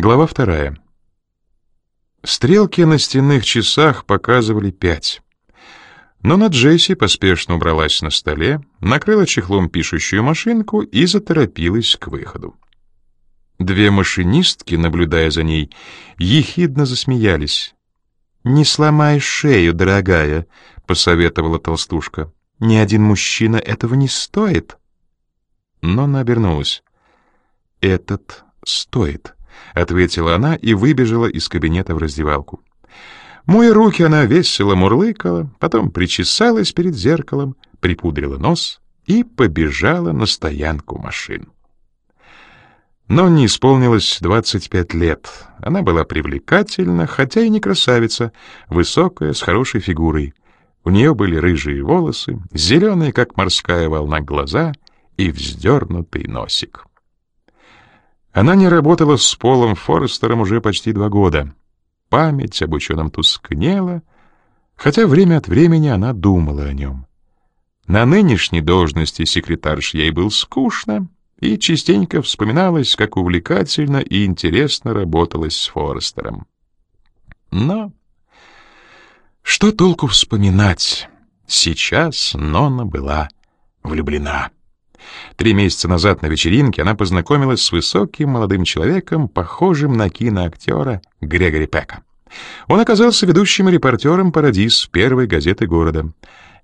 Глава вторая. Стрелки на стенных часах показывали пять. Но на Джесси поспешно убралась на столе, накрыла чехлом пишущую машинку и заторопилась к выходу. Две машинистки, наблюдая за ней, ехидно засмеялись. «Не сломай шею, дорогая», — посоветовала толстушка. «Ни один мужчина этого не стоит». Но она обернулась. «Этот стоит». — ответила она и выбежала из кабинета в раздевалку. Моя руки, она весело мурлыкала, потом причесалась перед зеркалом, припудрила нос и побежала на стоянку машин. Но не исполнилось 25 лет. Она была привлекательна, хотя и не красавица, высокая, с хорошей фигурой. У нее были рыжие волосы, зеленые, как морская волна, глаза и вздернутый носик. Она не работала с Полом Форестером уже почти два года. Память об ученом тускнела, хотя время от времени она думала о нем. На нынешней должности секретарш ей был скучно, и частенько вспоминалось, как увлекательно и интересно работалось с Форестером. Но что толку вспоминать? Сейчас Нонна была влюблена. Три месяца назад на вечеринке она познакомилась с высоким молодым человеком, похожим на киноактера Грегори Пека. Он оказался ведущим репортером «Парадис» первой газеты города.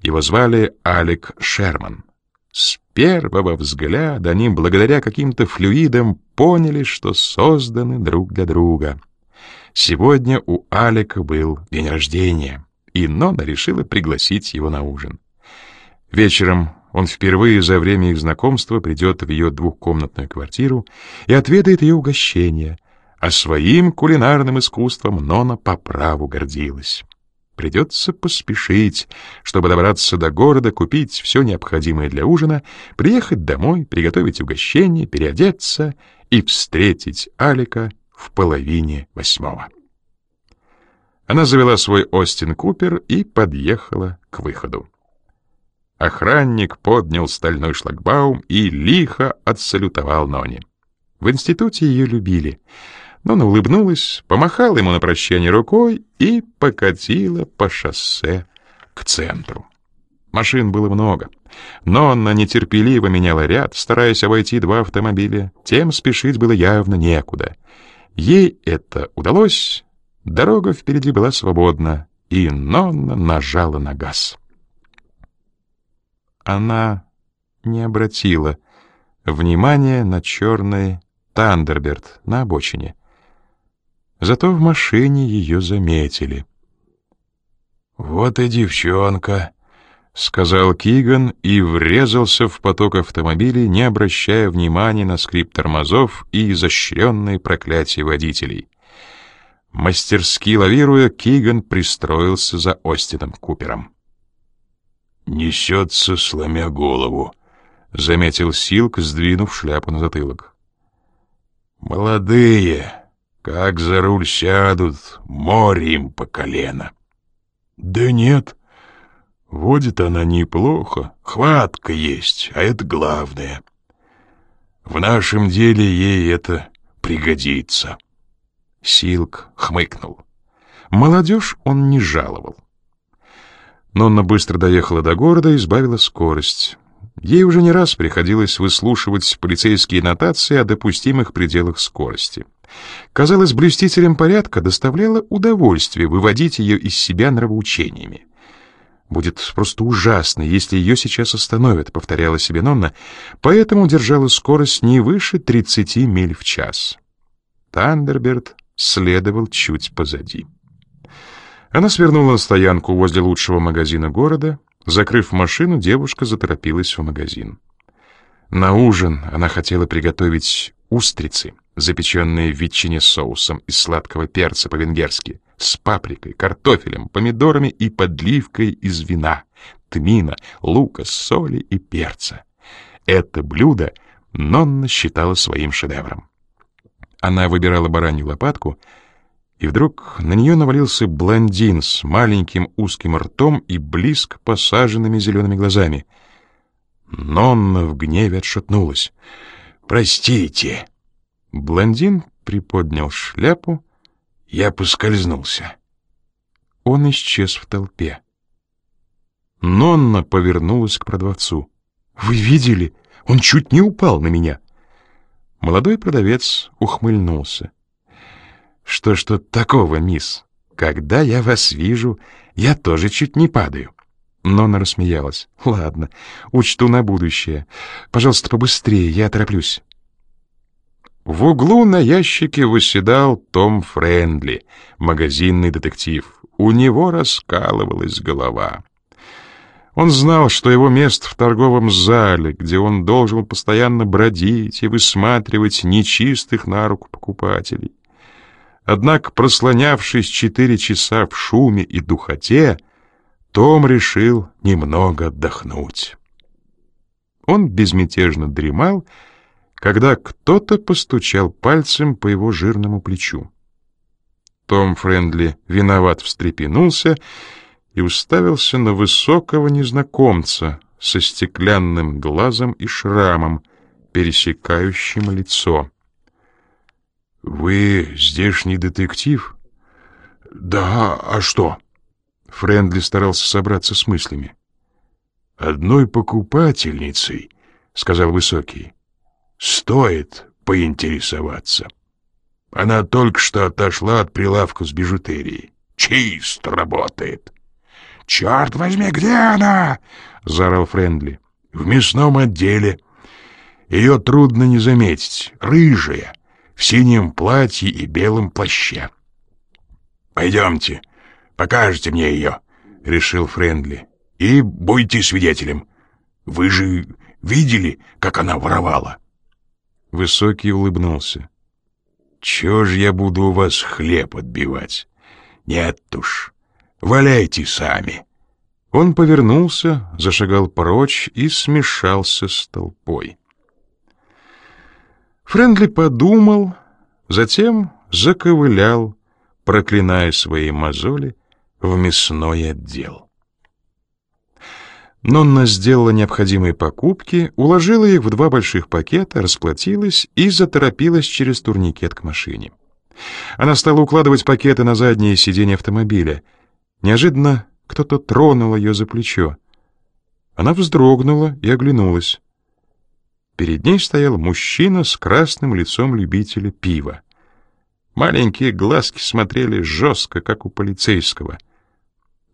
Его звали Алек Шерман. С первого взгляда они, благодаря каким-то флюидам, поняли, что созданы друг для друга. Сегодня у Алика был день рождения, и Нона решила пригласить его на ужин. Вечером он впервые за время их знакомства придет в ее двухкомнатную квартиру и отведает ее угощение, а своим кулинарным искусством Нона по праву гордилась. Придется поспешить, чтобы добраться до города, купить все необходимое для ужина, приехать домой, приготовить угощение, переодеться и встретить Алика в половине восьмого. Она завела свой Остин Купер и подъехала к выходу. Охранник поднял стальной шлагбаум и лихо отсалютовал Ноне. В институте ее любили. Нона улыбнулась, помахала ему на прощание рукой и покатила по шоссе к центру. Машин было много. Нонна нетерпеливо меняла ряд, стараясь обойти два автомобиля. Тем спешить было явно некуда. Ей это удалось. Дорога впереди была свободна, и Нонна нажала на газ она не обратила внимания на черный Тандерберт на обочине. Зато в машине ее заметили. «Вот и девчонка», — сказал Киган и врезался в поток автомобилей, не обращая внимания на скрип тормозов и изощренные проклятия водителей. Мастерски лавируя, Киган пристроился за Остином Купером. «Несется, сломя голову», — заметил Силк, сдвинув шляпу на затылок. «Молодые, как за руль сядут, море по колено». «Да нет, водит она неплохо, хватка есть, а это главное. В нашем деле ей это пригодится». Силк хмыкнул. Молодежь он не жаловал. Нонна быстро доехала до города и сбавила скорость. Ей уже не раз приходилось выслушивать полицейские нотации о допустимых пределах скорости. Казалось, блюстителям порядка доставляло удовольствие выводить ее из себя нравоучениями. «Будет просто ужасно, если ее сейчас остановят», — повторяла себе Нонна, поэтому держала скорость не выше 30 миль в час. Тандерберт следовал чуть позади. Она свернула на стоянку возле лучшего магазина города. Закрыв машину, девушка заторопилась в магазин. На ужин она хотела приготовить устрицы, запеченные в ветчине с соусом из сладкого перца по-венгерски, с паприкой, картофелем, помидорами и подливкой из вина, тмина, лука, соли и перца. Это блюдо Нонна считала своим шедевром. Она выбирала баранью лопатку — и вдруг на нее навалился блондин с маленьким узким ртом и близко посаженными зелеными глазами. Нонна в гневе отшатнулась. «Простите!» Блондин приподнял шляпу. Я поскользнулся. Он исчез в толпе. Нонна повернулась к продавцу. «Вы видели? Он чуть не упал на меня!» Молодой продавец ухмыльнулся. «Что ж тут такого, мисс? Когда я вас вижу, я тоже чуть не падаю». Нонна рассмеялась. «Ладно, учту на будущее. Пожалуйста, побыстрее, я тороплюсь». В углу на ящике восседал Том Френдли, магазинный детектив. У него раскалывалась голова. Он знал, что его место в торговом зале, где он должен постоянно бродить и высматривать нечистых на руку покупателей. Однако, прослонявшись четыре часа в шуме и духоте, том решил немного отдохнуть. Он безмятежно дремал, когда кто-то постучал пальцем по его жирному плечу. Том Френдли виноват встрепенулся и уставился на высокого незнакомца со стеклянным глазом и шрамом, пересекающим лицо. «Вы здешний детектив?» «Да, а что?» Френдли старался собраться с мыслями. «Одной покупательницей, — сказал Высокий, — стоит поинтересоваться. Она только что отошла от прилавка с бижутерией. Чист работает. «Черт возьми, где она?» — заорал Френдли. «В мясном отделе. Ее трудно не заметить. Рыжая, в синем платье и белом плаще». «Пойдемте, покажете мне ее», — решил Френдли. «И будьте свидетелем. Вы же видели, как она воровала?» Высокий улыбнулся. «Чего ж я буду у вас хлеб отбивать? Нет уж, Валяйте сами. Он повернулся, зашагал прочь и смешался с толпой. Френдли подумал, затем заковылял, проклиная свои мозоли, в мясной отдел. Нонна сделала необходимые покупки, уложила их в два больших пакета, расплатилась и заторопилась через турникет к машине. Она стала укладывать пакеты на заднее сиденье автомобиля — Неожиданно кто-то тронул ее за плечо. Она вздрогнула и оглянулась. Перед ней стоял мужчина с красным лицом любителя пива. Маленькие глазки смотрели жестко, как у полицейского.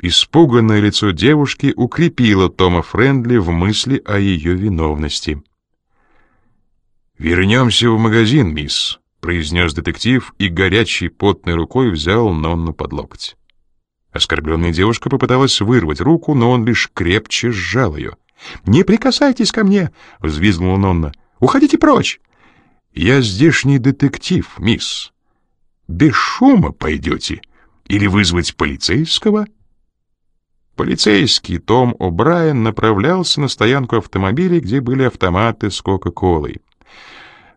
Испуганное лицо девушки укрепило Тома Френдли в мысли о ее виновности. «Вернемся в магазин, мисс», — произнес детектив и горячей потной рукой взял Нонну под локоть. Оскорбленная девушка попыталась вырвать руку, но он лишь крепче сжал ее. «Не прикасайтесь ко мне!» — взвизгнула Нонна. «Уходите прочь!» «Я здешний детектив, мисс. Без шума пойдете? Или вызвать полицейского?» Полицейский Том О'Брайен направлялся на стоянку автомобилей, где были автоматы с Кока-Колой.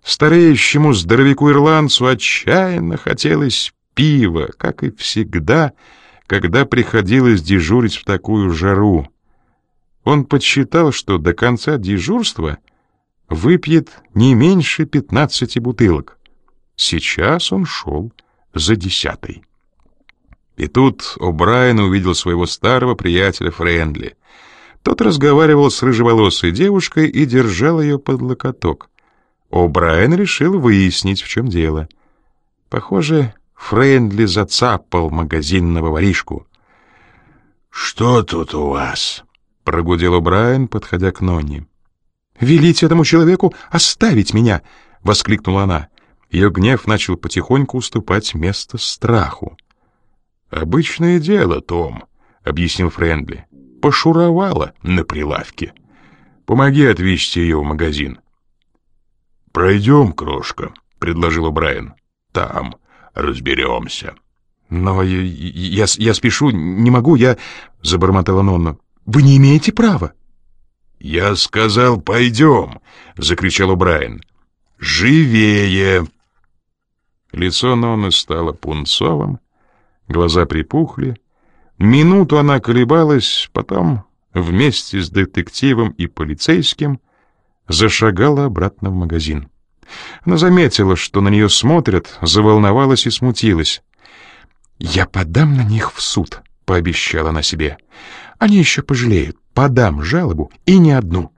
Стареющему здоровяку-ирландцу отчаянно хотелось пива, как и всегда — когда приходилось дежурить в такую жару. Он подсчитал, что до конца дежурства выпьет не меньше пятнадцати бутылок. Сейчас он шел за десятой. И тут О'Брайен увидел своего старого приятеля Френдли. Тот разговаривал с рыжеволосой девушкой и держал ее под локоток. О'Брайен решил выяснить, в чем дело. Похоже, Френдли зацапал магазинного воришку. «Что тут у вас?» — прогудел Брайан, подходя к Нонни. «Велите этому человеку оставить меня!» — воскликнула она. Ее гнев начал потихоньку уступать место страху. «Обычное дело, Том», — объяснил Френдли. «Пошуровала на прилавке. Помоги отвезти ее в магазин». «Пройдем, крошка», — предложил Брайан. «Там, разберемся. Но я, я, я спешу, не могу, я... Забормотала Нонна. Вы не имеете права. Я сказал, пойдем, закричал Брайан. Живее! Лицо Нонны стало пунцовым, глаза припухли. Минуту она колебалась, потом вместе с детективом и полицейским зашагала обратно в магазин. Она заметила, что на нее смотрят, заволновалась и смутилась. «Я подам на них в суд», — пообещала она себе. «Они еще пожалеют. Подам жалобу, и не одну».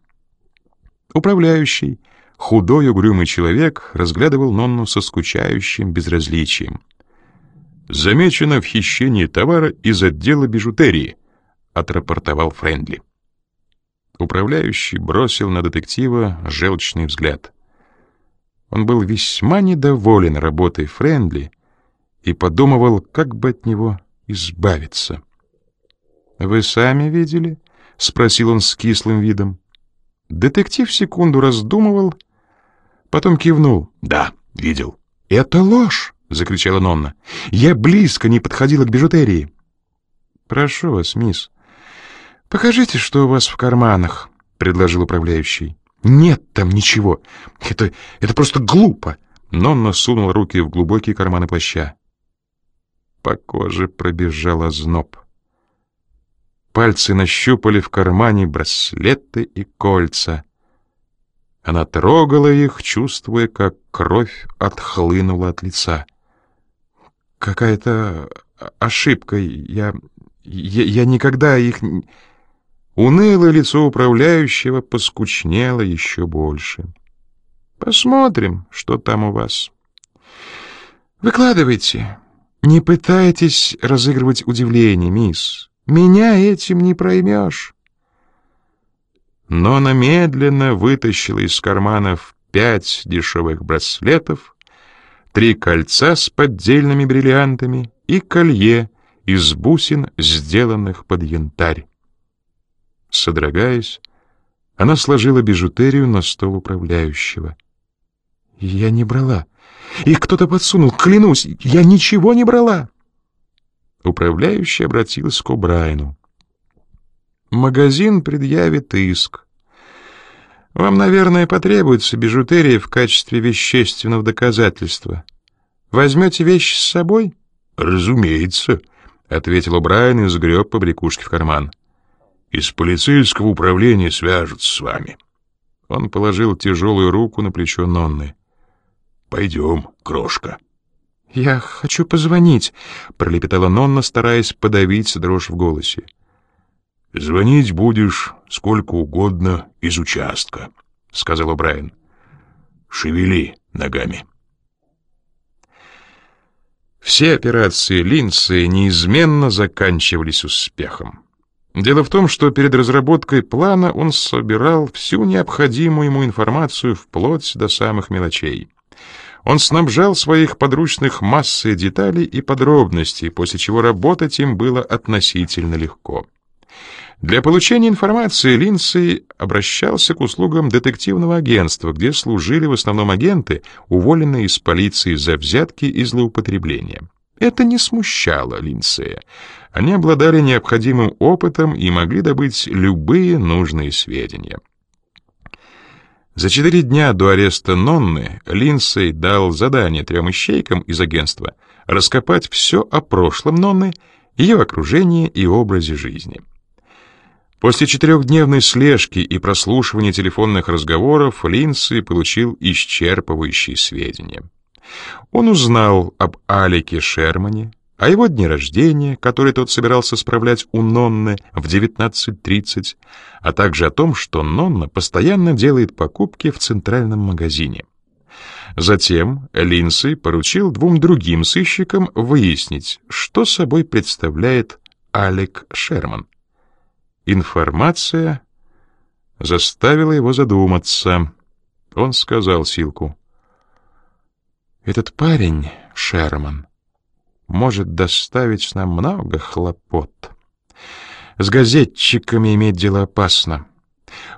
Управляющий, худой угрюмый человек, разглядывал Нонну со скучающим безразличием. «Замечено в хищении товара из отдела бижутерии», — отрапортовал Френдли. Управляющий бросил на детектива желчный взгляд. Он был весьма недоволен работой Френдли и подумывал, как бы от него избавиться. «Вы сами видели?» — спросил он с кислым видом. Детектив секунду раздумывал, потом кивнул. «Да, видел». «Это ложь!» — закричала Нонна. «Я близко не подходила к бижутерии». «Прошу вас, мисс, покажите, что у вас в карманах», — предложил управляющий. «Нет там ничего. Это, это просто глупо». Нонна сунула руки в глубокие карманы плаща. По коже пробежал озноб. Пальцы нащупали в кармане браслеты и кольца. Она трогала их, чувствуя, как кровь отхлынула от лица. «Какая-то ошибка. Я, я, я никогда их...» Унылое лицо управляющего поскучнело еще больше. «Посмотрим, что там у вас. Выкладывайте. Не пытайтесь разыгрывать удивление, мисс. Меня этим не проймешь. Но она медленно вытащила из карманов пять дешевых браслетов, три кольца с поддельными бриллиантами и колье из бусин, сделанных под янтарь. Содрогаясь, она сложила бижутерию на стол управляющего. «Я не брала. Их кто-то подсунул, клянусь, я ничего не брала!» Управляющий обратился к О'Брайену. «Магазин предъявит иск. Вам, наверное, потребуется бижутерия в качестве вещественного доказательства. Возьмете вещи с собой?» «Разумеется», — ответил О'Брайен и сгреб побрякушки в карман. «Из полицейского управления свяжутся с вами». Он положил тяжелую руку на плечо Нонны. «Пойдем, крошка». «Я хочу позвонить», — пролепетала Нонна, стараясь подавить дрожь в голосе. «Звонить будешь сколько угодно из участка», — сказал Брайан. «Шевели ногами». Все операции Линдси неизменно заканчивались успехом. Дело в том, что перед разработкой плана он собирал всю необходимую ему информацию вплоть до самых мелочей. Он снабжал своих подручных массой деталей и подробностей, после чего работать им было относительно легко. Для получения информации Линдсей обращался к услугам детективного агентства, где служили в основном агенты, уволенные из полиции за взятки и злоупотребления. Это не смущало Линдсея. Они обладали необходимым опытом и могли добыть любые нужные сведения. За четыре дня до ареста Нонны Линдсей дал задание трем ищейкам из агентства раскопать все о прошлом Нонны, ее окружении и образе жизни. После четырехдневной слежки и прослушивания телефонных разговоров Линдсей получил исчерпывающие сведения. Он узнал об Алике Шермане, о его дне рождения, который тот собирался справлять у Нонны в 19.30, а также о том, что Нонна постоянно делает покупки в центральном магазине. Затем Линси поручил двум другим сыщикам выяснить, что собой представляет Алек Шерман. Информация заставила его задуматься. Он сказал Силку. «Этот парень, Шерман, может доставить нам много хлопот. С газетчиками иметь дело опасно.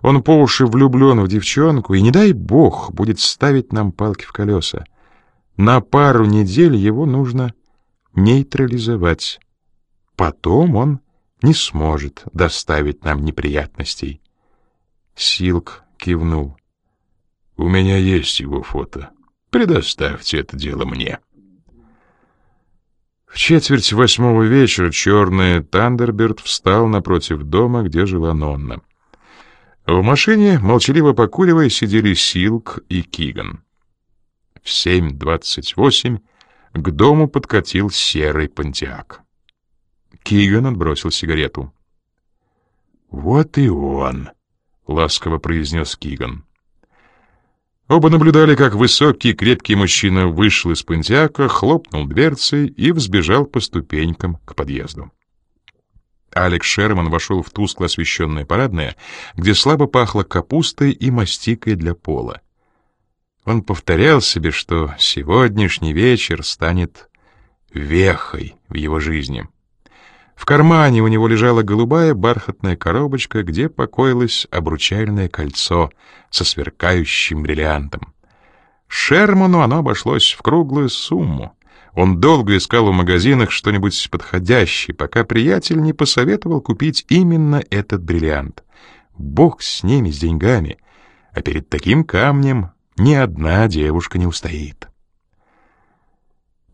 Он по уши влюблен в девчонку, и, не дай бог, будет ставить нам палки в колеса. На пару недель его нужно нейтрализовать. Потом он не сможет доставить нам неприятностей. Силк кивнул. «У меня есть его фото. Предоставьте это дело мне». Четверть восьмого вечера черный Тандерберт встал напротив дома, где жила Нонна. В машине, молчаливо покуривая, сидели Силк и Киган. В 7.28 к дому подкатил серый понтиак. Киган отбросил сигарету. «Вот и он», — ласково произнес Киган. Оба наблюдали, как высокий крепкий мужчина вышел из пантиака, хлопнул дверцей и взбежал по ступенькам к подъезду. Алекс Шерман вошел в тускло освещенное парадное, где слабо пахло капустой и мастикой для пола. Он повторял себе, что сегодняшний вечер станет вехой в его жизни. В кармане у него лежала голубая бархатная коробочка, где покоилось обручальное кольцо со сверкающим бриллиантом. Шерману оно обошлось в круглую сумму. Он долго искал в магазинах что-нибудь подходящее, пока приятель не посоветовал купить именно этот бриллиант. Бог с ними, с деньгами. А перед таким камнем ни одна девушка не устоит.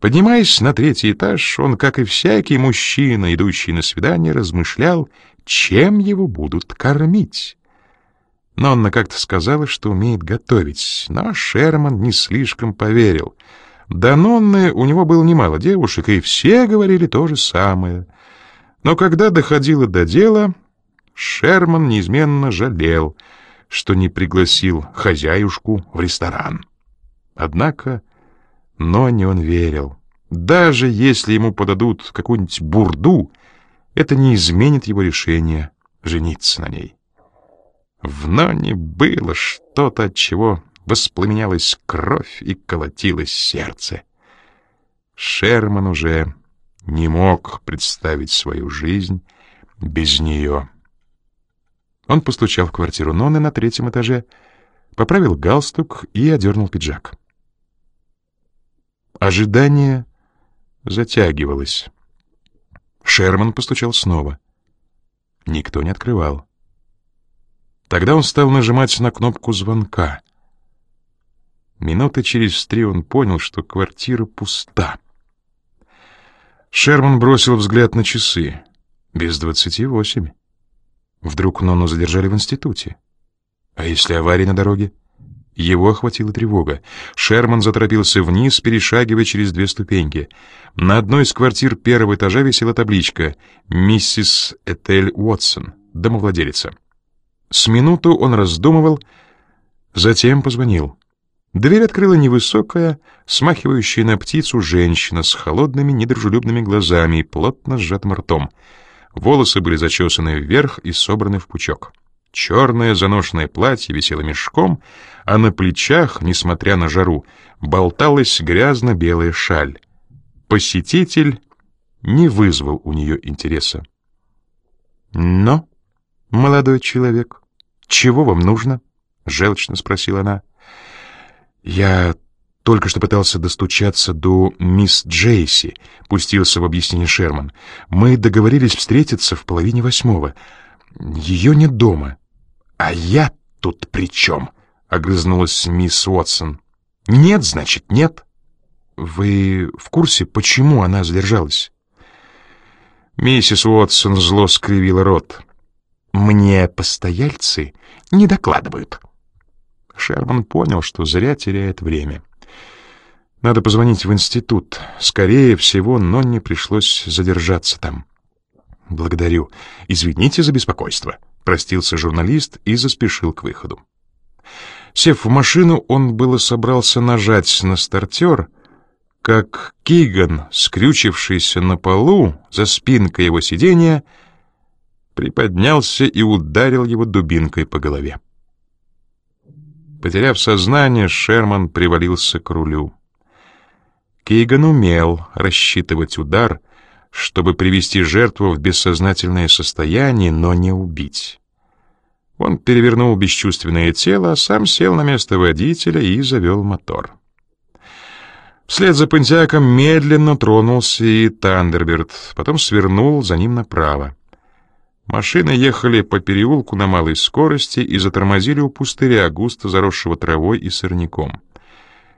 Поднимаясь на третий этаж, он, как и всякий мужчина, идущий на свидание, размышлял, чем его будут кормить. Нонна как-то сказала, что умеет готовить, но Шерман не слишком поверил. До Нонны у него было немало девушек, и все говорили то же самое. Но когда доходило до дела, Шерман неизменно жалел, что не пригласил хозяюшку в ресторан. Однако но не он верил. Даже если ему подадут какую-нибудь бурду, это не изменит его решение жениться на ней. В Ноне было что-то, от чего воспламенялась кровь и колотилось сердце. Шерман уже не мог представить свою жизнь без нее. Он постучал в квартиру Ноны на третьем этаже, поправил галстук и одернул пиджак. Ожидание затягивалось. Шерман постучал снова. Никто не открывал. Тогда он стал нажимать на кнопку звонка. Минуты через три он понял, что квартира пуста. Шерман бросил взгляд на часы. Без двадцати восемь. Вдруг Нону задержали в институте. А если авария на дороге? — его охватила тревога. Шерман заторопился вниз, перешагивая через две ступеньки. На одной из квартир первого этажа висела табличка «Миссис Этель Уотсон, домовладелица». С минуту он раздумывал, затем позвонил. Дверь открыла невысокая, смахивающая на птицу женщина с холодными, недружелюбными глазами и плотно сжатым ртом. Волосы были зачесаны вверх и собраны в пучок. Черное заношенное платье висело мешком, а на плечах, несмотря на жару, болталась грязно-белая шаль. Посетитель не вызвал у нее интереса. «Но, молодой человек, чего вам нужно?» — желчно спросила она. «Я только что пытался достучаться до мисс Джейси», — пустился в объяснение Шерман. «Мы договорились встретиться в половине восьмого. Ее нет дома». «А я тут при чем?» — огрызнулась мисс Уотсон. «Нет, значит, нет». «Вы в курсе, почему она задержалась?» Миссис Уотсон зло скривила рот. «Мне постояльцы не докладывают». Шерман понял, что зря теряет время. Надо позвонить в институт. Скорее всего, но не пришлось задержаться там. «Благодарю. Извините за беспокойство», — простился журналист и заспешил к выходу. Сев в машину, он было собрался нажать на стартер, как Киган, скрючившийся на полу за спинкой его сиденья, приподнялся и ударил его дубинкой по голове. Потеряв сознание, Шерман привалился к рулю. Киган умел рассчитывать удар — чтобы привести жертву в бессознательное состояние, но не убить. Он перевернул бесчувственное тело, сам сел на место водителя и завел мотор. Вслед за Пентиаком медленно тронулся и Тандерберт, потом свернул за ним направо. Машины ехали по переулку на малой скорости и затормозили у пустыря, густо заросшего травой и сорняком.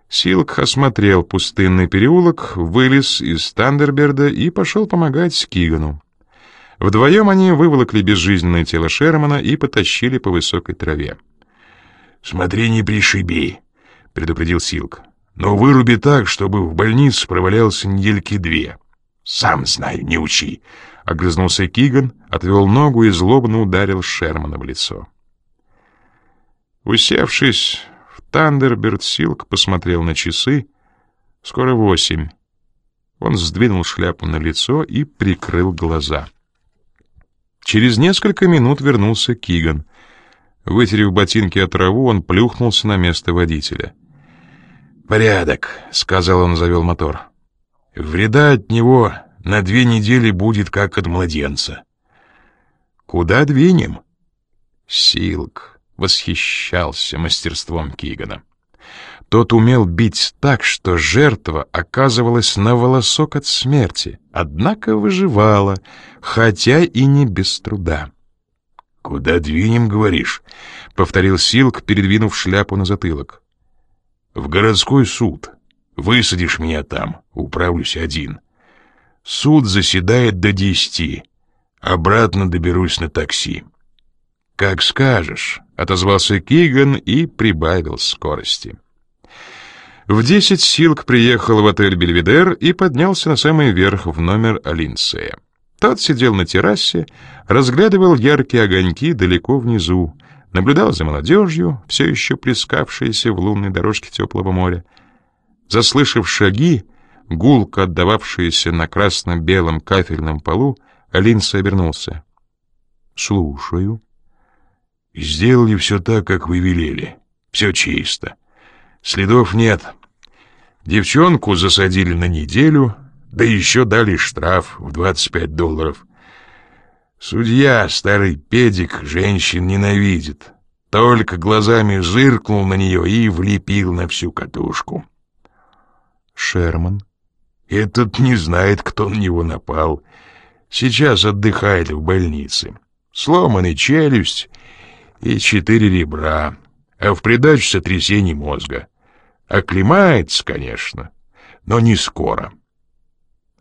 Силк осмотрел пустынный переулок, вылез из Тандерберда и пошел помогать Кигану. Вдвоем они выволокли безжизненное тело Шермана и потащили по высокой траве. «Смотри, не пришиби», — предупредил Силк. Но выруби так, чтобы в больнице провалялся недельки две. Сам знаю, не учи. Огрызнулся Киган, отвел ногу и злобно ударил Шермана в лицо. Усевшись, Тандерберт Силк посмотрел на часы. Скоро восемь. Он сдвинул шляпу на лицо и прикрыл глаза. Через несколько минут вернулся Киган. Вытерев ботинки от траву, он плюхнулся на место водителя. «Порядок», — сказал он, завел мотор. «Вреда от него на две недели будет, как от младенца». «Куда двинем?» Силк восхищался мастерством Кигана. Тот умел бить так, что жертва оказывалась на волосок от смерти, однако выживала, хотя и не без труда. «Куда двинем, говоришь?» — повторил Силк, передвинув шляпу на затылок. «В городской суд. Высадишь меня там, управлюсь один. Суд заседает до десяти. Обратно доберусь на такси». «Как скажешь», — отозвался Киган и прибавил скорости. В десять Силк приехал в отель «Бельведер» и поднялся на самый верх в номер Алинсея. Тот сидел на террасе, разглядывал яркие огоньки далеко внизу, наблюдал за молодежью, все еще плескавшейся в лунной дорожке теплого моря. Заслышав шаги, гулко отдававшиеся на красно-белом кафельном полу, Алинсей обернулся. «Слушаю». «Сделали все так, как вы велели. Все чисто». Следов нет. Девчонку засадили на неделю, да еще дали штраф в 25 долларов. Судья, старый педик, женщин ненавидит. Только глазами зыркнул на нее и влепил на всю катушку. Шерман? Этот не знает, кто на него напал. Сейчас отдыхает в больнице. Сломанный челюсть и четыре ребра, а в придачу сотрясение мозга. Оклемается, конечно, но не скоро.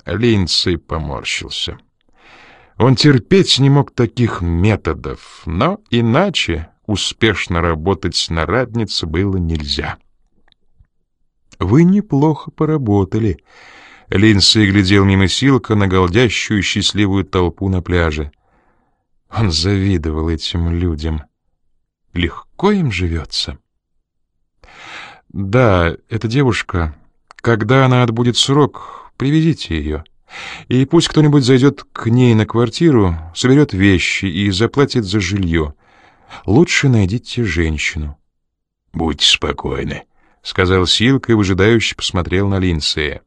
Линдсей поморщился. Он терпеть не мог таких методов, но иначе успешно работать на раднице было нельзя. «Вы неплохо поработали», — Линдсей глядел мимо Силка на голдящую счастливую толпу на пляже. Он завидовал этим людям. Легко им живется. «Да, эта девушка. Когда она отбудет срок, привезите ее. И пусть кто-нибудь зайдет к ней на квартиру, соберет вещи и заплатит за жилье. Лучше найдите женщину». «Будьте спокойны», — сказал Силка и выжидающе посмотрел на Линдсея.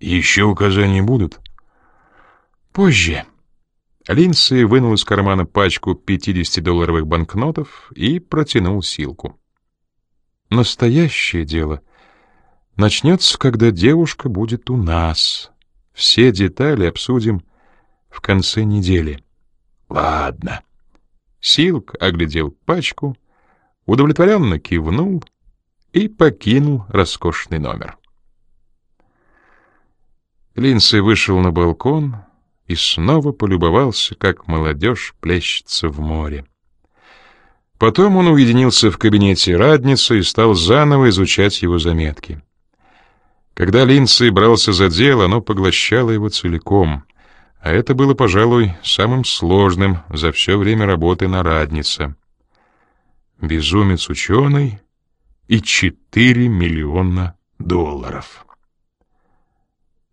«Еще указания будут?» «Позже». Линдсей вынул из кармана пачку 50-долларовых банкнотов и протянул Силку. Настоящее дело начнется, когда девушка будет у нас. Все детали обсудим в конце недели. Ладно. Силк оглядел пачку, удовлетворенно кивнул и покинул роскошный номер. Линдси вышел на балкон и снова полюбовался, как молодежь плещется в море. Потом он уединился в кабинете Радницы и стал заново изучать его заметки. Когда Линдсей брался за дело, оно поглощало его целиком, а это было, пожалуй, самым сложным за все время работы на Раднице. Безумец-ученый и 4 миллиона долларов.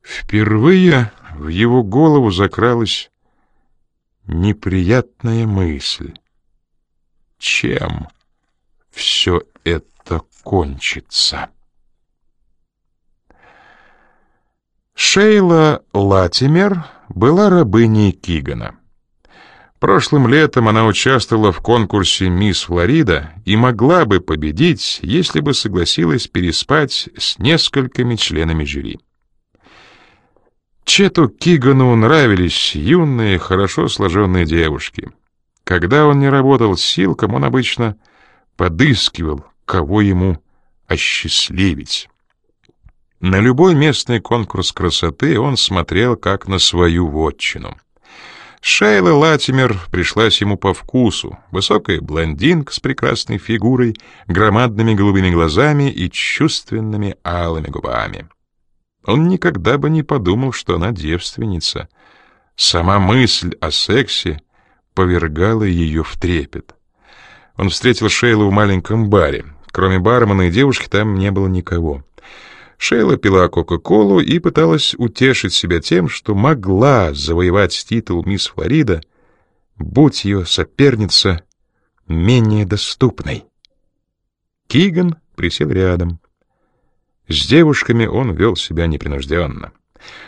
Впервые в его голову закралась неприятная мысль чем все это кончится. Шейла Латимер была рабыней Кигана. Прошлым летом она участвовала в конкурсе «Мисс Флорида» и могла бы победить, если бы согласилась переспать с несколькими членами жюри. Чету Кигану нравились юные, хорошо сложенные девушки — когда он не работал с Силком, он обычно подыскивал, кого ему осчастливить. На любой местный конкурс красоты он смотрел как на свою вотчину. Шейла Латимер пришлась ему по вкусу. Высокая блондинка с прекрасной фигурой, громадными голубыми глазами и чувственными алыми губами. Он никогда бы не подумал, что она девственница. Сама мысль о сексе повергала ее в трепет. Он встретил Шейлу в маленьком баре. Кроме бармена и девушки там не было никого. Шейла пила Кока-Колу и пыталась утешить себя тем, что могла завоевать титул мисс Флорида, будь ее соперница менее доступной. Киган присел рядом. С девушками он вел себя непринужденно.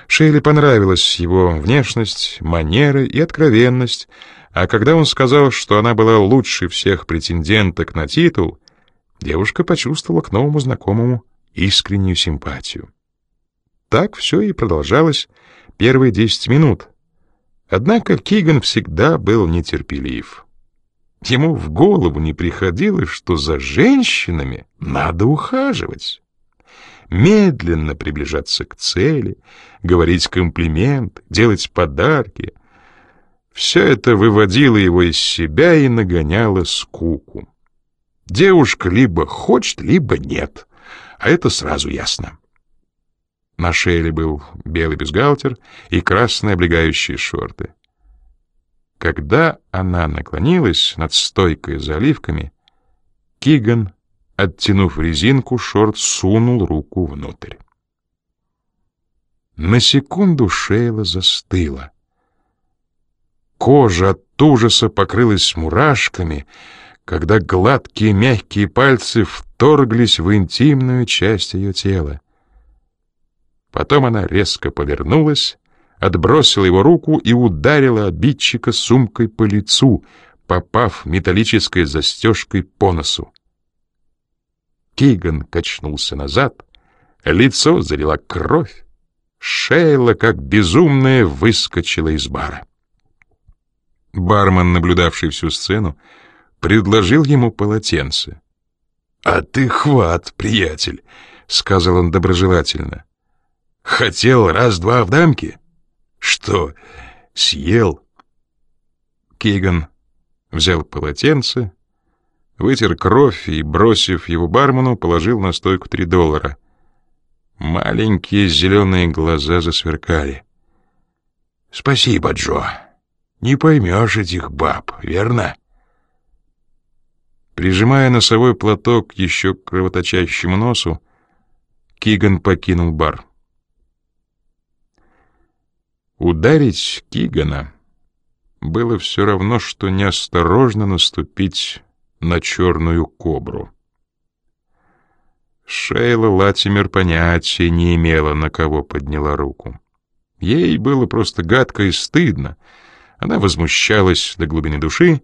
Шейле понравилась его внешность, манеры и откровенность, а когда он сказал, что она была лучше всех претенденток на титул, девушка почувствовала к новому знакомому искреннюю симпатию. Так все и продолжалось первые десять минут. Однако Киган всегда был нетерпелив. Ему в голову не приходило, что за женщинами надо ухаживать. Медленно приближаться к цели, говорить комплимент, делать подарки. Все это выводило его из себя и нагоняло скуку. Девушка либо хочет, либо нет — а это сразу ясно. На шее был белый бюстгальтер и красные облегающие шорты. Когда она наклонилась над стойкой за оливками, Киган, оттянув резинку, шорт сунул руку внутрь. На секунду Шейла застыла. Кожа от ужаса покрылась мурашками, когда гладкие мягкие пальцы вторглись в интимную часть ее тела. Потом она резко повернулась, отбросила его руку и ударила обидчика сумкой по лицу, попав металлической застежкой по носу. Киган качнулся назад, лицо залила кровь, Шейла, как безумная, выскочила из бара. Бармен, наблюдавший всю сцену, предложил ему полотенце. «А ты хват, приятель», — сказал он доброжелательно. «Хотел раз-два в дамке? Что, съел?» Киган взял полотенце, вытер кровь и, бросив его бармену, положил на стойку три доллара. Маленькие зеленые глаза засверкали. «Спасибо, Джо. Не поймешь этих баб, верно?» Прижимая носовой платок еще к кровоточащему носу, Киган покинул бар. Ударить Кигана было все равно, что неосторожно наступить на черную кобру. Шейла Латимер понятия не имела, на кого подняла руку. Ей было просто гадко и стыдно. Она возмущалась до глубины души,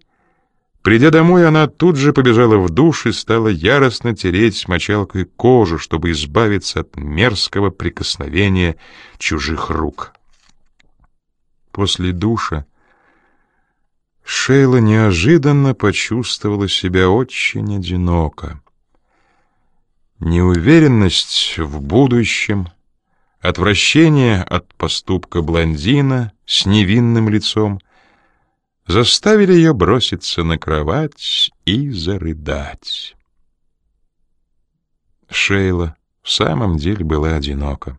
Придя домой, она тут же побежала в душ и стала яростно тереть мочалкой кожу, чтобы избавиться от мерзкого прикосновения чужих рук. После душа Шейла неожиданно почувствовала себя очень одиноко. Неуверенность в будущем, отвращение от поступка блондина с невинным лицом — заставили ее броситься на кровать и зарыдать. Шейла в самом деле была одинока.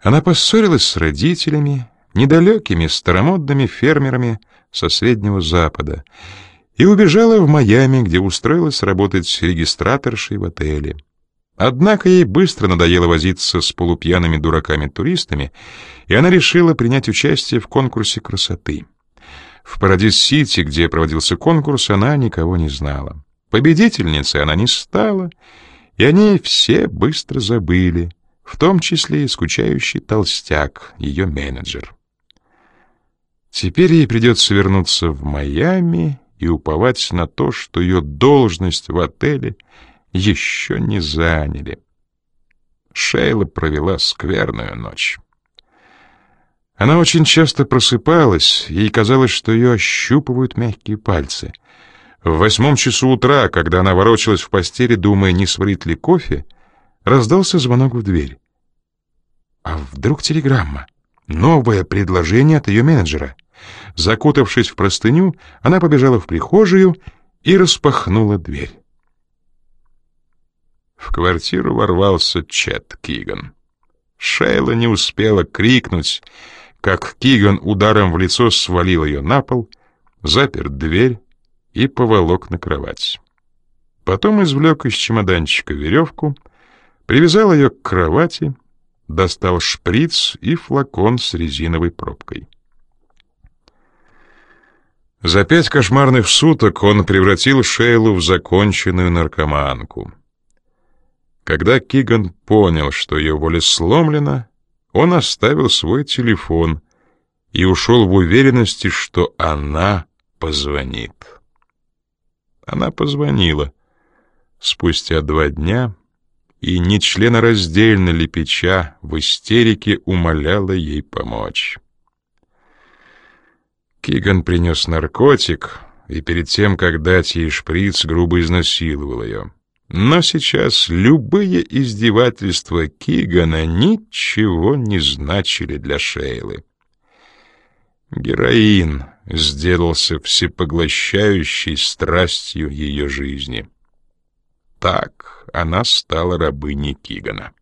Она поссорилась с родителями, недалекими старомодными фермерами со Среднего Запада, и убежала в Майами, где устроилась работать регистраторшей в отеле. Однако ей быстро надоело возиться с полупьяными дураками-туристами, и она решила принять участие в конкурсе красоты. В Парадис-Сити, где проводился конкурс, она никого не знала. Победительницей она не стала, и о ней все быстро забыли, в том числе и скучающий толстяк, ее менеджер. Теперь ей придется вернуться в Майами и уповать на то, что ее должность в отеле еще не заняли. Шейла провела скверную ночь. Она очень часто просыпалась, ей казалось, что ее ощупывают мягкие пальцы. В восьмом часу утра, когда она ворочалась в постели, думая, не сварить ли кофе, раздался звонок в дверь. А вдруг телеграмма? Новое предложение от ее менеджера. Закутавшись в простыню, она побежала в прихожую и распахнула дверь. В квартиру ворвался Чет Киган. Шейла не успела крикнуть, как Киган ударом в лицо свалил ее на пол, запер дверь и поволок на кровать. Потом извлек из чемоданчика веревку, привязал ее к кровати, достал шприц и флакон с резиновой пробкой. За пять кошмарных суток он превратил Шейлу в законченную наркоманку. Когда Киган понял, что ее воля сломлена, он оставил свой телефон и ушел в уверенности, что она позвонит. Она позвонила спустя два дня и нечленораздельно лепеча в истерике умоляла ей помочь. Киган принес наркотик и перед тем, как дать ей шприц, грубо изнасиловал ее. Но сейчас любые издевательства Кигана ничего не значили для Шейлы. Героин сделался всепоглощающей страстью ее жизни. Так она стала рабыней Кигана.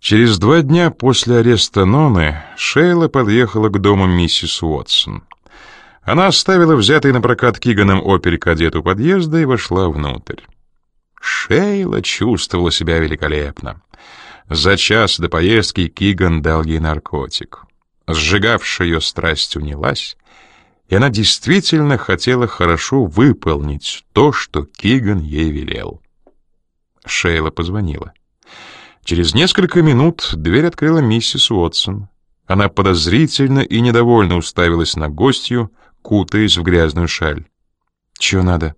Через два дня после ареста Ноны Шейла подъехала к дому миссис Уотсон. Она оставила взятый на прокат Киганом опель-кадет у подъезда и вошла внутрь. Шейла чувствовала себя великолепно. За час до поездки Киган дал ей наркотик. Сжигавшая ее страсть унялась, и она действительно хотела хорошо выполнить то, что Киган ей велел. Шейла позвонила. Через несколько минут дверь открыла миссис Уотсон. Она подозрительно и недовольно уставилась на гостью, кутаясь в грязную шаль. «Чего надо?»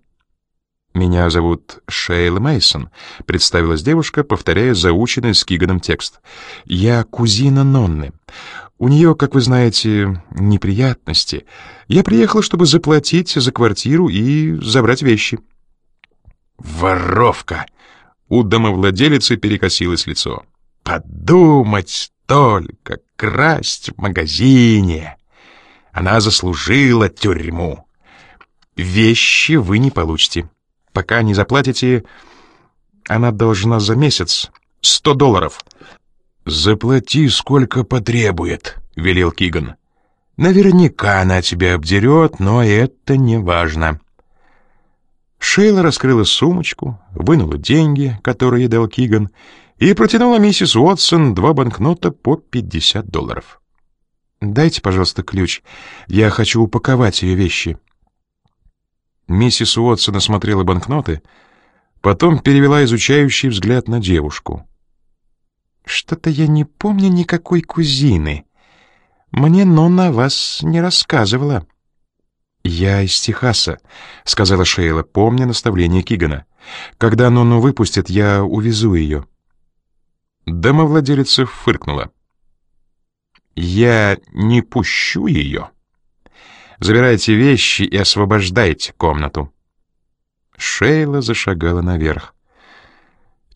«Меня зовут Шейла Мейсон, представилась девушка, повторяя заученный с Киганом текст. «Я кузина Нонны. У нее, как вы знаете, неприятности. Я приехала, чтобы заплатить за квартиру и забрать вещи». «Воровка!» У домовладелицы перекосилось лицо. «Подумать только, красть в магазине! Она заслужила тюрьму. Вещи вы не получите». Пока не заплатите, она должна за месяц сто долларов. Заплати, сколько потребует, велел Киган. Наверняка она тебя обдерет, но это не важно. Шейла раскрыла сумочку, вынула деньги, которые дал Киган, и протянула миссис Уотсон два банкнота по 50 долларов. «Дайте, пожалуйста, ключ. Я хочу упаковать ее вещи». Миссис Уотсон осмотрела банкноты, потом перевела изучающий взгляд на девушку. «Что-то я не помню никакой кузины. Мне Нонна вас не рассказывала». «Я из Техаса», — сказала Шейла, помня наставление Кигана. «Когда Нонну выпустят, я увезу ее». Домовладелица фыркнула. «Я не пущу ее». Забирайте вещи и освобождайте комнату. Шейла зашагала наверх.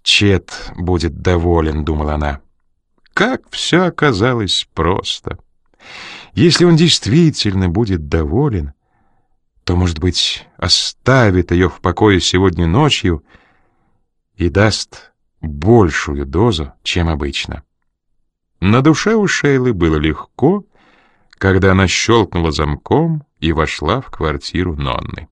Чет будет доволен, думала она. Как все оказалось просто. Если он действительно будет доволен, то, может быть, оставит ее в покое сегодня ночью и даст большую дозу, чем обычно. На душе у Шейлы было легко когда она щелкнула замком и вошла в квартиру Нонны.